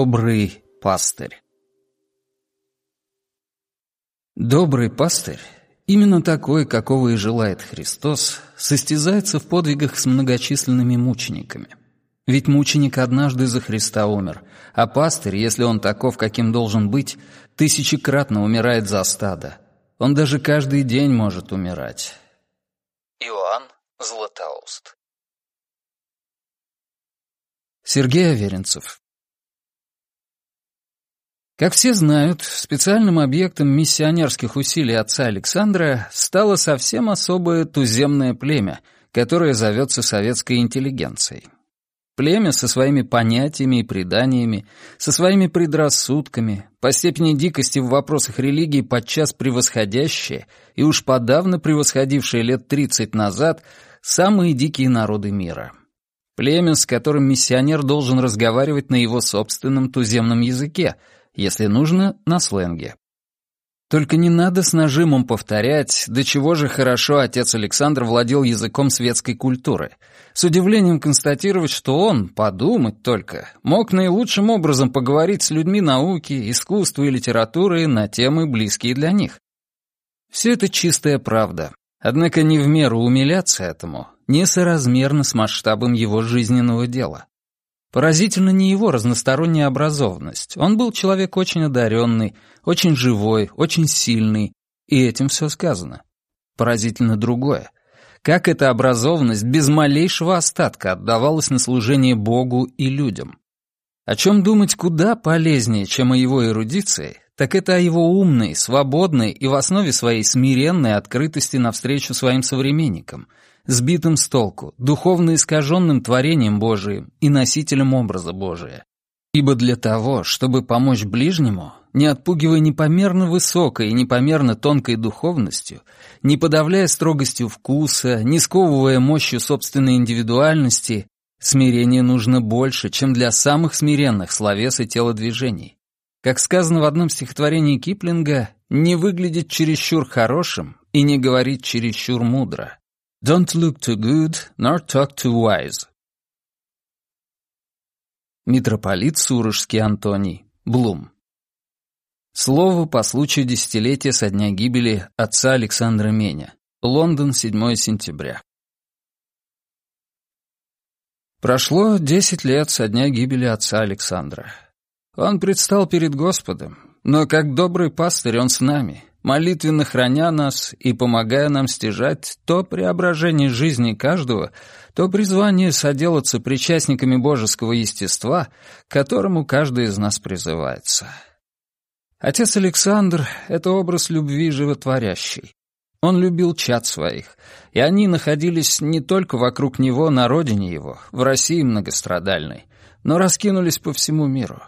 Добрый пастырь Добрый пастырь, именно такой, какого и желает Христос, состязается в подвигах с многочисленными мучениками. Ведь мученик однажды за Христа умер, а пастырь, если он таков, каким должен быть, тысячекратно умирает за стадо. Он даже каждый день может умирать. Иоанн Златоуст Сергей Аверинцев Как все знают, специальным объектом миссионерских усилий отца Александра стало совсем особое туземное племя, которое зовется советской интеллигенцией. Племя со своими понятиями и преданиями, со своими предрассудками, по степени дикости в вопросах религии подчас превосходящее и уж подавно превосходившее лет 30 назад самые дикие народы мира. Племя, с которым миссионер должен разговаривать на его собственном туземном языке, если нужно, на сленге. Только не надо с нажимом повторять, до чего же хорошо отец Александр владел языком светской культуры. С удивлением констатировать, что он, подумать только, мог наилучшим образом поговорить с людьми науки, искусства и литературы на темы, близкие для них. Все это чистая правда. Однако не в меру умиляться этому, несоразмерно с масштабом его жизненного дела. Поразительно не его разносторонняя образованность. Он был человек очень одаренный, очень живой, очень сильный, и этим все сказано. Поразительно другое. Как эта образованность без малейшего остатка отдавалась на служение Богу и людям. О чем думать куда полезнее, чем о его эрудиции, так это о его умной, свободной и в основе своей смиренной открытости навстречу своим современникам — сбитым с толку, духовно искаженным творением Божиим и носителем образа Божия. Ибо для того, чтобы помочь ближнему, не отпугивая непомерно высокой и непомерно тонкой духовностью, не подавляя строгостью вкуса, не сковывая мощью собственной индивидуальности, смирение нужно больше, чем для самых смиренных словес и телодвижений. Как сказано в одном стихотворении Киплинга, не выглядеть чересчур хорошим и не говорить чересчур мудро. Don't look too good, nor talk too wise. Митрополит Сурожский Антоний, Блум. Слово по случаю десятилетия со дня гибели отца Александра Меня. Лондон, 7 сентября. Прошло десять лет со дня гибели отца Александра. Он предстал перед Господом, но как добрый пастырь он с нами, молитвенно храня нас и помогая нам стяжать то преображение жизни каждого, то призвание соделаться причастниками божеского естества, к которому каждый из нас призывается. Отец Александр — это образ любви животворящий. Он любил чад своих, и они находились не только вокруг него на родине его, в России многострадальной, но раскинулись по всему миру.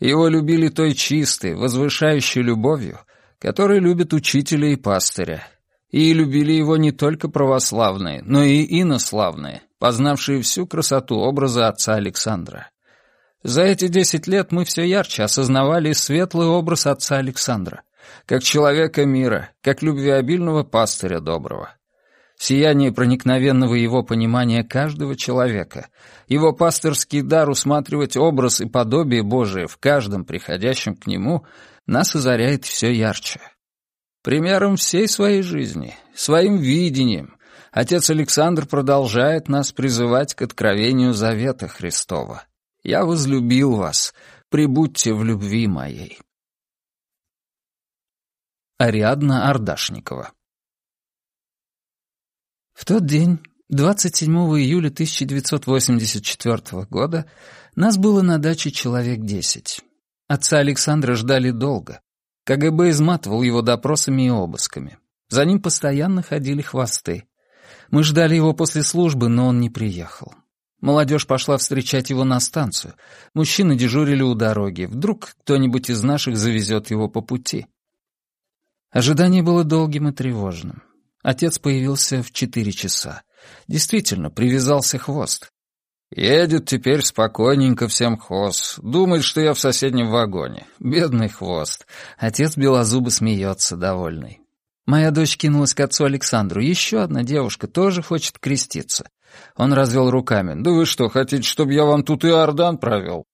Его любили той чистой, возвышающей любовью — который любит учителя и пастыря. И любили его не только православные, но и инославные, познавшие всю красоту образа отца Александра. За эти десять лет мы все ярче осознавали светлый образ отца Александра, как человека мира, как любвеобильного пастыря доброго. Сияние проникновенного его понимания каждого человека, его пастырский дар усматривать образ и подобие Божие в каждом приходящем к нему — нас озаряет все ярче. Примером всей своей жизни, своим видением, отец Александр продолжает нас призывать к откровению завета Христова. «Я возлюбил вас, прибудьте в любви моей». Ариадна Ардашникова В тот день, 27 июля 1984 года, нас было на даче человек десять. Отца Александра ждали долго. КГБ изматывал его допросами и обысками. За ним постоянно ходили хвосты. Мы ждали его после службы, но он не приехал. Молодежь пошла встречать его на станцию. Мужчины дежурили у дороги. Вдруг кто-нибудь из наших завезет его по пути. Ожидание было долгим и тревожным. Отец появился в четыре часа. Действительно, привязался хвост. Едет теперь спокойненько всем хвост. Думает, что я в соседнем вагоне. Бедный хвост. Отец белозубы смеется, довольный. Моя дочь кинулась к отцу Александру. Еще одна девушка тоже хочет креститься. Он развел руками. «Да вы что, хотите, чтобы я вам тут и Ордан провел?»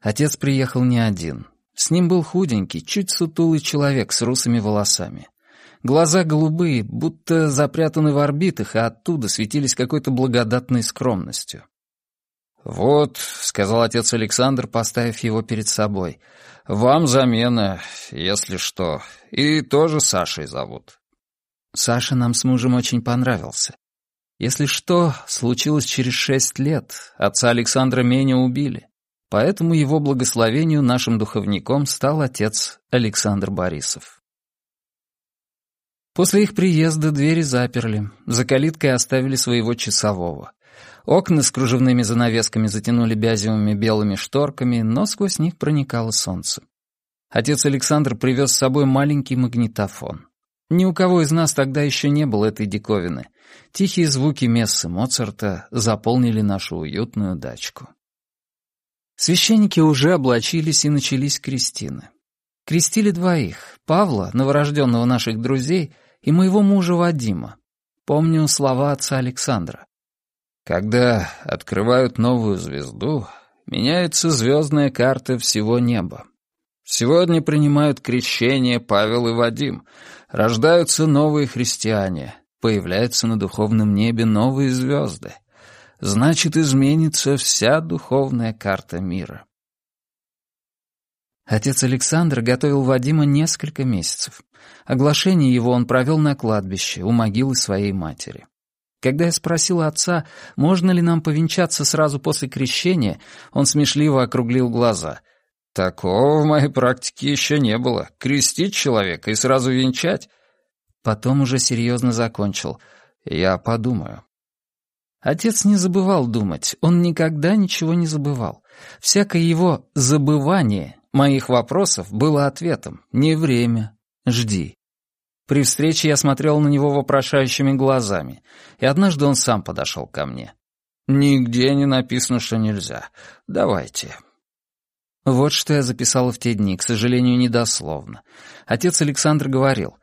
Отец приехал не один. С ним был худенький, чуть сутулый человек с русыми волосами. Глаза голубые, будто запрятаны в орбитах, а оттуда светились какой-то благодатной скромностью. «Вот», — сказал отец Александр, поставив его перед собой, — «вам замена, если что, и тоже Сашей зовут». Саша нам с мужем очень понравился. Если что, случилось через шесть лет, отца Александра Меня убили. Поэтому его благословению нашим духовником стал отец Александр Борисов. После их приезда двери заперли, за калиткой оставили своего часового. Окна с кружевными занавесками затянули бязевыми белыми шторками, но сквозь них проникало солнце. Отец Александр привез с собой маленький магнитофон. Ни у кого из нас тогда еще не было этой диковины. Тихие звуки мессы Моцарта заполнили нашу уютную дачку. Священники уже облачились и начались крестины. Крестили двоих — Павла, новорожденного наших друзей, и моего мужа Вадима. Помню слова отца Александра. «Когда открывают новую звезду, меняется звездная карта всего неба. Сегодня принимают крещение Павел и Вадим, рождаются новые христиане, появляются на духовном небе новые звезды значит, изменится вся духовная карта мира. Отец Александр готовил Вадима несколько месяцев. Оглашение его он провел на кладбище, у могилы своей матери. Когда я спросил отца, можно ли нам повенчаться сразу после крещения, он смешливо округлил глаза. «Такого в моей практике еще не было. Крестить человека и сразу венчать?» Потом уже серьезно закончил. «Я подумаю». Отец не забывал думать, он никогда ничего не забывал. Всякое его забывание моих вопросов было ответом. Не время, жди. При встрече я смотрел на него вопрошающими глазами, и однажды он сам подошел ко мне. «Нигде не написано, что нельзя. Давайте». Вот что я записал в те дни, к сожалению, недословно. Отец Александр говорил,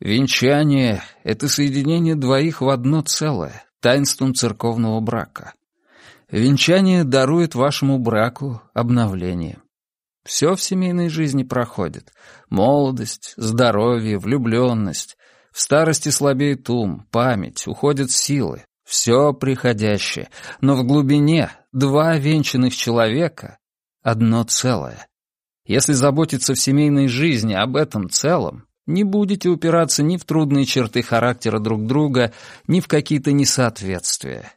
«Венчание — это соединение двоих в одно целое, таинством церковного брака. Венчание дарует вашему браку обновление. Все в семейной жизни проходит. Молодость, здоровье, влюбленность. В старости слабеет ум, память, уходят силы. Все приходящее. Но в глубине два венчанных человека — одно целое. Если заботиться в семейной жизни об этом целом, не будете упираться ни в трудные черты характера друг друга, ни в какие-то несоответствия.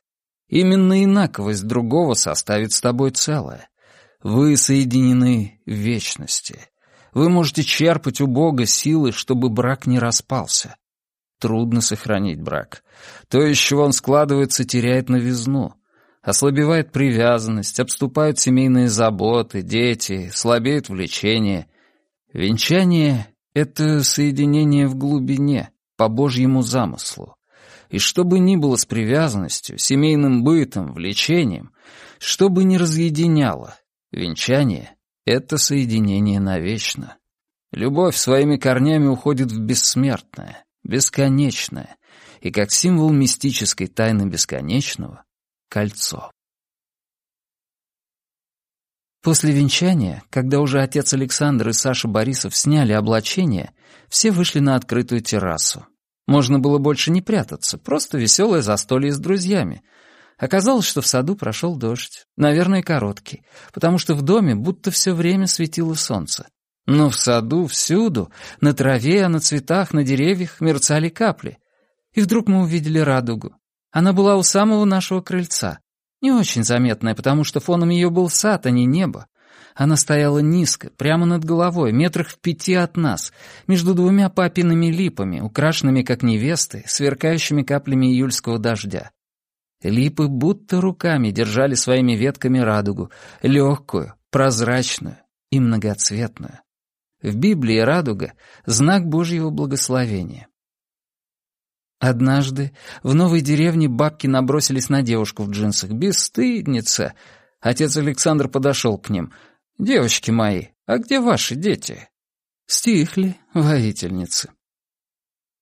Именно инаковость другого составит с тобой целое. Вы соединены в вечности. Вы можете черпать у Бога силы, чтобы брак не распался. Трудно сохранить брак. То, из чего он складывается, теряет новизну. Ослабевает привязанность, обступают семейные заботы, дети, слабеет влечение. Венчание это соединение в глубине, по Божьему замыслу. И что бы ни было с привязанностью, семейным бытом, влечением, что бы ни разъединяло, венчание — это соединение навечно. Любовь своими корнями уходит в бессмертное, бесконечное, и как символ мистической тайны бесконечного — кольцо. После венчания, когда уже отец Александр и Саша Борисов сняли облачение, все вышли на открытую террасу. Можно было больше не прятаться, просто веселое застолье с друзьями. Оказалось, что в саду прошел дождь, наверное, короткий, потому что в доме будто все время светило солнце. Но в саду всюду, на траве, на цветах, на деревьях мерцали капли. И вдруг мы увидели радугу. Она была у самого нашего крыльца. Не очень заметная, потому что фоном ее был сад, а не небо. Она стояла низко, прямо над головой, метрах в пяти от нас, между двумя папиными липами, украшенными как невесты, сверкающими каплями июльского дождя. Липы будто руками держали своими ветками радугу, легкую, прозрачную и многоцветную. В Библии радуга — знак Божьего благословения. Однажды в новой деревне бабки набросились на девушку в джинсах. Бесстыдница! Отец Александр подошел к ним. «Девочки мои, а где ваши дети?» Стихли, воительницы.